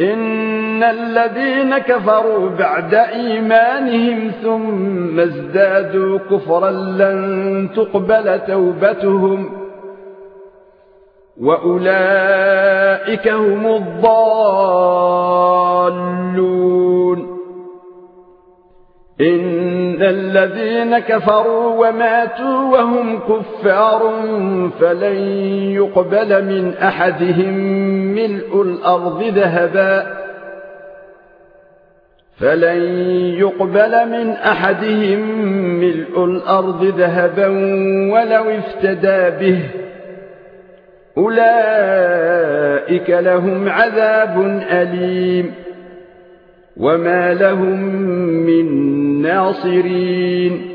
ان الذين كفروا بعد ايمانهم ثم ازدادوا كفرا لن تقبل توبتهم واولئك هم الضالون ان الذين كفروا وماتوا وهم كفار فلن يقبل من احدهم الأرض ذهبا فلن يقبل من أحدهم ملء الأرض ذهبا ولو افتدى به. أولئك لهم عذاب أليم. وما لهم من ناصرين.